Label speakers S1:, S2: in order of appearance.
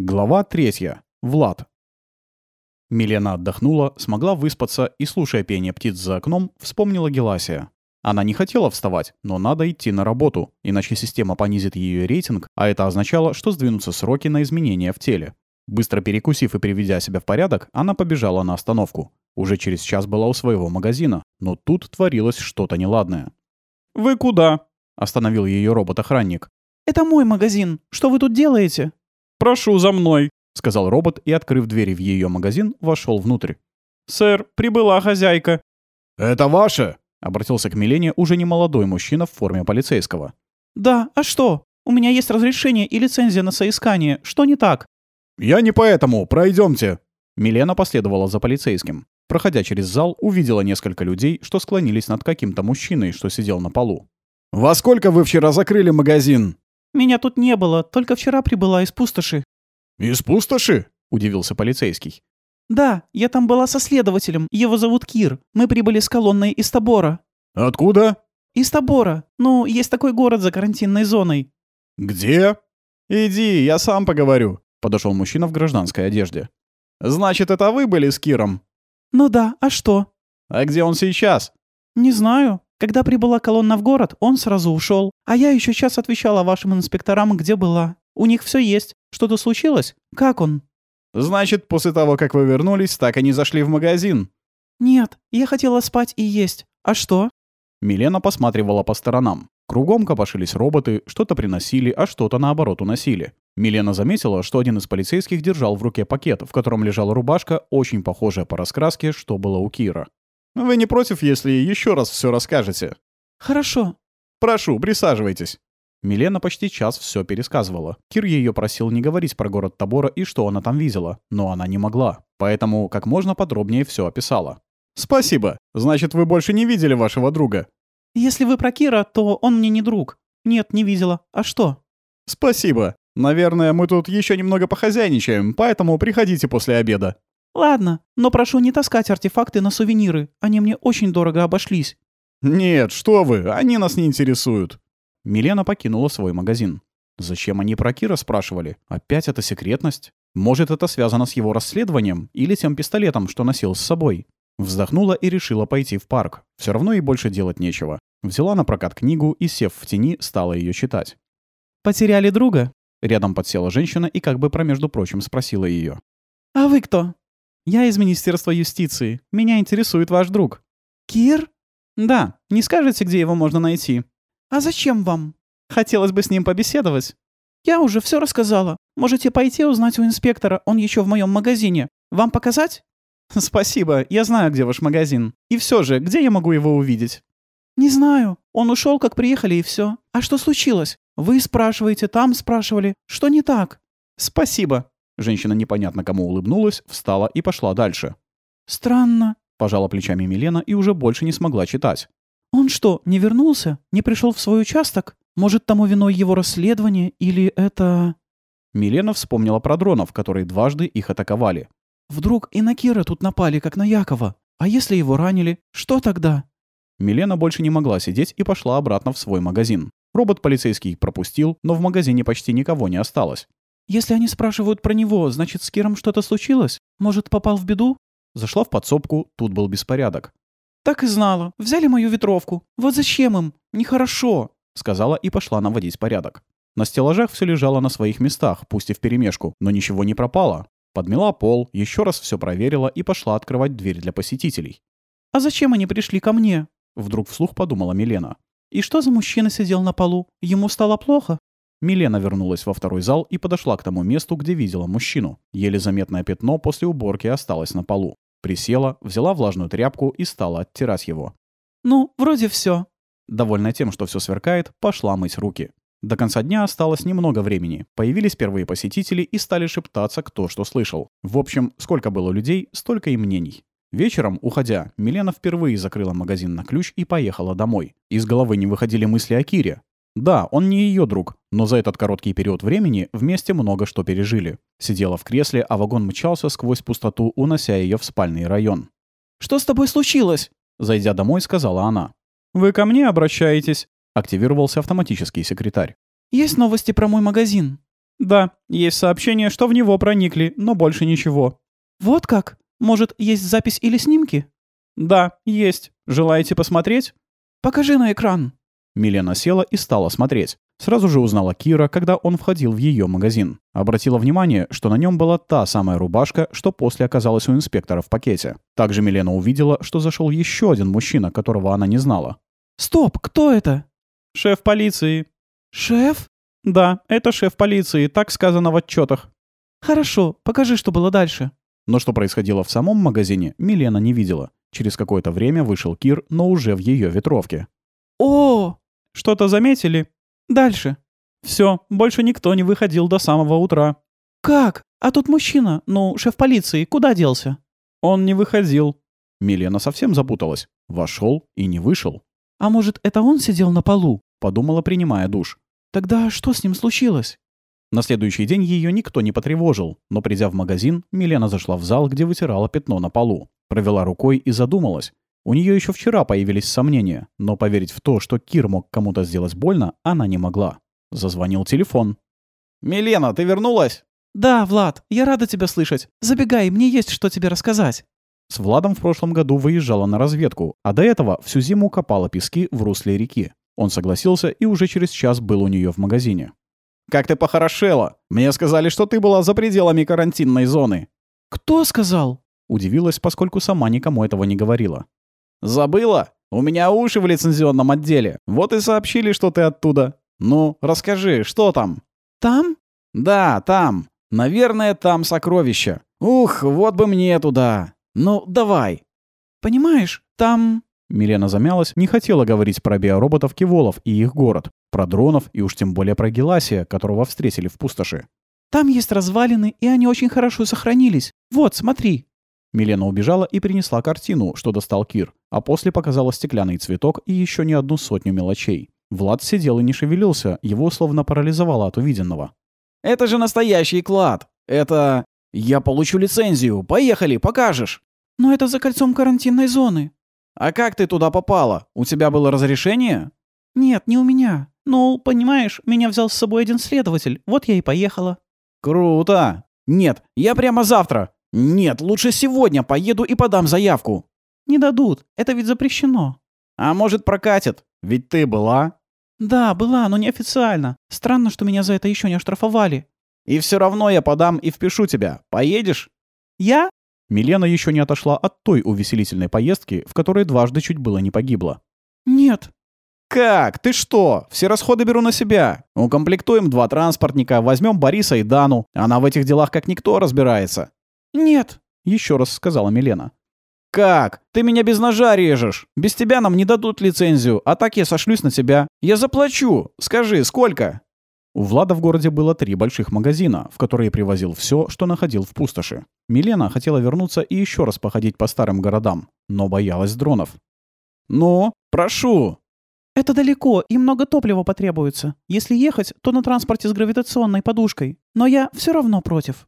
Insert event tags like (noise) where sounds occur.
S1: Глава третья. Влад. Милена отдохнула, смогла выспаться и, слушая пение птиц за окном, вспомнила Геласия. Она не хотела вставать, но надо идти на работу, иначе система понизит ее рейтинг, а это означало, что сдвинутся сроки на изменения в теле. Быстро перекусив и приведя себя в порядок, она побежала на остановку. Уже через час была у своего магазина, но тут творилось что-то неладное.
S2: «Вы куда?»
S1: — остановил ее робот-охранник.
S3: «Это мой магазин. Что вы тут делаете?»
S2: «Прошу за мной», —
S1: сказал робот и, открыв двери в ее магазин, вошел внутрь.
S2: «Сэр, прибыла хозяйка».
S1: «Это ваше?» — обратился к Милене уже немолодой мужчина в форме полицейского.
S3: «Да, а что? У меня есть разрешение и лицензия на соискание. Что не так?»
S1: «Я не поэтому. Пройдемте». Милена последовала за полицейским. Проходя через зал, увидела несколько людей, что склонились над каким-то мужчиной, что сидел на полу. «Во сколько вы вчера закрыли магазин?»
S3: «Меня тут не было, только вчера прибыла из пустоши».
S1: «Из пустоши?» — удивился полицейский.
S3: «Да, я там была со следователем. Его зовут Кир. Мы прибыли с колонной из Табора».
S1: «Откуда?»
S3: «Из Табора. Ну, есть такой город за карантинной зоной».
S1: «Где?» «Иди, я сам поговорю», — подошел мужчина в гражданской одежде. «Значит, это вы были с Киром?»
S3: «Ну да, а что?»
S1: «А где он сейчас?»
S3: «Не знаю. Когда прибыла колонна в город, он сразу ушел. А я еще час отвечала вашим инспекторам, где была. У них все есть. Что-то случилось? Как он?»
S1: «Значит, после того, как вы вернулись, так и не зашли в магазин?»
S3: «Нет, я хотела спать и есть. А что?»
S1: Милена посматривала по сторонам. Кругом копошились роботы, что-то приносили, а что-то наоборот уносили. Милена заметила, что один из полицейских держал в руке пакет, в котором лежала рубашка, очень похожая по раскраске, что было у Кира. «Вы не против, если еще раз все расскажете?»
S3: «Хорошо».
S1: «Прошу, присаживайтесь». Милена почти час все пересказывала. Кир ее просил не говорить про город Табора и что она там видела, но она не могла. Поэтому как можно подробнее все описала. «Спасибо. Значит, вы больше не видели вашего друга?»
S3: «Если вы про Кира, то он мне не друг. Нет, не видела. А что?»
S1: «Спасибо. Наверное, мы тут еще немного похозяйничаем, поэтому приходите после обеда».
S3: «Ладно, но прошу не таскать артефакты на сувениры. Они мне очень дорого обошлись».
S1: «Нет, что вы, они нас не интересуют». Милена покинула свой магазин. Зачем они про Кира спрашивали? Опять это секретность? Может, это связано с его расследованием или тем пистолетом, что носил с собой? Вздохнула и решила пойти в парк. Все равно ей больше делать нечего. Взяла на прокат книгу и, сев в тени, стала ее читать.
S3: «Потеряли друга?»
S1: Рядом подсела женщина и как бы промежду прочим спросила ее.
S3: «А вы кто?»
S1: «Я из Министерства юстиции. Меня интересует ваш друг».
S3: «Кир?»
S1: «Да. Не скажете, где его можно найти?»
S3: «А зачем вам?»
S1: «Хотелось бы с ним побеседовать».
S3: «Я уже все рассказала. Можете пойти узнать у инспектора, он еще в моем магазине. Вам показать?» (laughs)
S1: «Спасибо, я знаю, где ваш магазин. И все же, где я могу его увидеть?»
S3: «Не знаю. Он ушел, как приехали, и все. А что случилось? Вы спрашиваете, там спрашивали. Что не так?»
S1: «Спасибо». Женщина непонятно кому улыбнулась, встала и пошла дальше.
S3: «Странно», —
S1: пожала плечами Милена и уже больше не смогла читать.
S3: «Он что, не вернулся? Не пришел в свой участок? Может, тому виной его расследование или это...»
S1: Милена вспомнила про дронов, которые дважды их атаковали.
S3: «Вдруг и на Кира тут напали, как на Якова? А если его ранили? Что тогда?»
S1: Милена больше не могла сидеть и пошла обратно в свой магазин. Робот полицейский пропустил, но в магазине почти никого не осталось.
S3: «Если они спрашивают про него, значит, с Киром что-то случилось? Может, попал в беду?»
S1: Зашла в подсобку, тут был беспорядок.
S3: «Так и знала. Взяли мою ветровку. Вот зачем им? Нехорошо», —
S1: сказала и пошла наводить порядок. На стеллажах все лежало на своих местах, пусть и вперемешку, но ничего не пропало. Подмела пол, еще раз все проверила и пошла открывать дверь для посетителей.
S3: «А зачем они пришли ко мне?»
S1: Вдруг вслух подумала Милена.
S3: «И что за мужчина сидел на полу? Ему стало плохо?»
S1: Милена вернулась во второй зал и подошла к тому месту, где видела мужчину. Еле заметное пятно после уборки осталось на полу. Присела, взяла влажную тряпку и стала оттирать его.
S3: «Ну, вроде все.
S1: Довольная тем, что все сверкает, пошла мыть руки. До конца дня осталось немного времени. Появились первые посетители и стали шептаться, кто что слышал. В общем, сколько было людей, столько и мнений. Вечером, уходя, Милена впервые закрыла магазин на ключ и поехала домой. Из головы не выходили мысли о Кире. Да, он не ее друг, но за этот короткий период времени вместе много что пережили. Сидела в кресле, а вагон мчался сквозь пустоту, унося ее в спальный район.
S3: «Что с тобой случилось?»
S1: Зайдя домой, сказала она. «Вы ко мне обращаетесь?» Активировался автоматический секретарь.
S3: «Есть новости про мой магазин?»
S2: Да, есть сообщение, что в него проникли, но больше ничего.
S3: Вот как? Может, есть запись или снимки?
S2: Да, есть. Желаете посмотреть?
S3: Покажи на экран.
S1: Милена села и стала смотреть. Сразу же узнала Кира, когда он входил в ее магазин. Обратила внимание, что на нем была та самая рубашка, что после оказалась у инспектора в пакете. Также Милена увидела, что зашел еще один мужчина, которого она не знала.
S3: Стоп, кто это?
S2: Шеф полиции.
S3: Шеф?
S2: Да, это шеф полиции, так сказано в отчетах.
S3: Хорошо, покажи, что было дальше.
S1: Но что происходило в самом магазине, Милена не видела. Через какое-то время вышел Кир, но уже в ее ветровке.
S3: О,
S2: Что-то заметили?
S3: дальше.
S2: Все, больше никто не выходил до самого утра.
S3: Как? А тут мужчина, ну, шеф полиции, куда делся?
S2: Он не выходил.
S1: Милена совсем запуталась. Вошел и не вышел.
S3: А может, это он сидел на полу?
S1: Подумала, принимая душ.
S3: Тогда что с ним случилось?
S1: На следующий день ее никто не потревожил, но придя в магазин, Милена зашла в зал, где вытирала пятно на полу. Провела рукой и задумалась. У нее еще вчера появились сомнения, но поверить в то, что Кир мог кому-то сделать больно, она не могла. Зазвонил телефон. «Милена, ты вернулась?»
S3: Да, Влад, я рада тебя слышать. Забегай, мне есть что тебе рассказать.
S1: С Владом в прошлом году выезжала на разведку, а до этого всю зиму копала пески в русле реки. Он согласился и уже через час был у нее в магазине. «Как ты похорошела! Мне сказали, что ты была за пределами карантинной зоны!»
S3: Кто сказал?
S1: Удивилась, поскольку сама никому этого не говорила. «Забыла? У меня уши в лицензионном отделе. Вот и сообщили, что ты оттуда. Ну, расскажи, что там?»
S3: Там?
S1: «Да, там. Наверное, там сокровища. Ух, вот бы мне туда. Ну, давай».
S3: Понимаешь, там...
S1: Милена замялась, не хотела говорить про биороботов Киволов и их город, про дронов и уж тем более про Геласия, которого встретили в пустоши.
S3: Там есть развалины, и они очень хорошо сохранились. Вот, смотри.
S1: Милена убежала и принесла картину, что достал Кир, а после показала стеклянный цветок и еще не одну сотню мелочей. Влад сидел и не шевелился, его словно парализовало от увиденного. «Это же настоящий клад! Это... Я получу лицензию! Поехали, покажешь!»
S3: Но это за кольцом карантинной зоны.
S1: «А как ты туда попала? У тебя было разрешение?»
S3: Нет, не у меня. Ну, понимаешь, меня взял с собой один следователь. Вот я и поехала.
S1: «Круто! Нет, я прямо завтра! Нет, лучше сегодня поеду и подам заявку!»
S3: Не дадут. Это ведь запрещено.
S1: «А может, прокатит? Ведь ты была?»
S3: Да, была, но неофициально. Странно, что меня за это еще не оштрафовали.
S1: «И все равно я подам и впишу тебя. Поедешь?»
S3: Я?
S1: Милена еще не отошла от той увеселительной поездки, в которой дважды чуть было не погибла.
S3: Нет.
S1: «Как? Ты что? Все расходы беру на себя. Укомплектуем два транспортника, возьмем Бориса и Дану. Она в этих делах как никто разбирается».
S3: Нет.
S1: Еще раз сказала Милена. «Как? Ты меня без ножа режешь. Без тебя нам не дадут лицензию, а так я сошлюсь на тебя. Я заплачу. Скажи, сколько?» У Влада в городе было три больших магазина, в которые привозил все, что находил в пустоши. Милена хотела вернуться и еще раз походить по старым городам, но боялась дронов. «Ну, прошу!»
S3: Это далеко, и много топлива потребуется. Если ехать, то на транспорте с гравитационной подушкой. Но я все равно против.